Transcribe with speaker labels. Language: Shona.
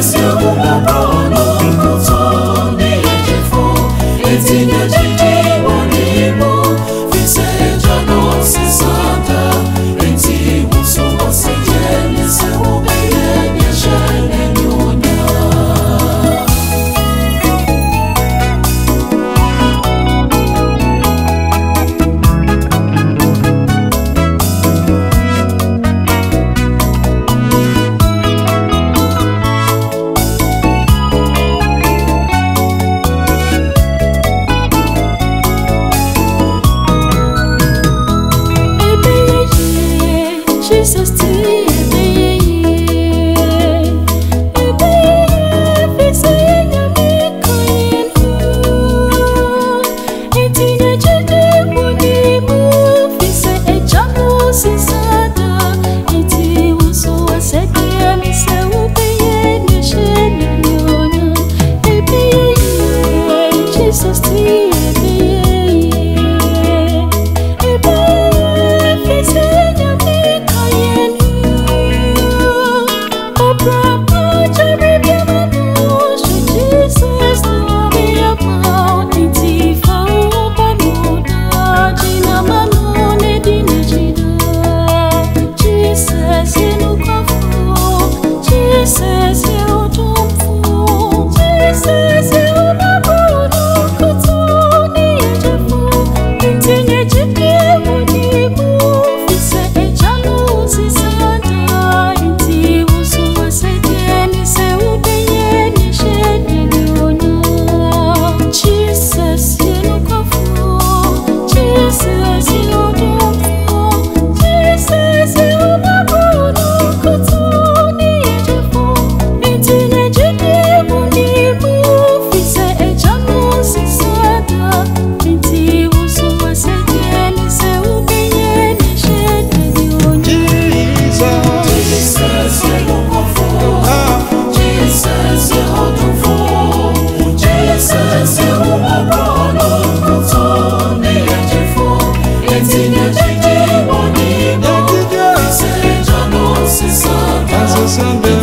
Speaker 1: Senhor, to. Jesus.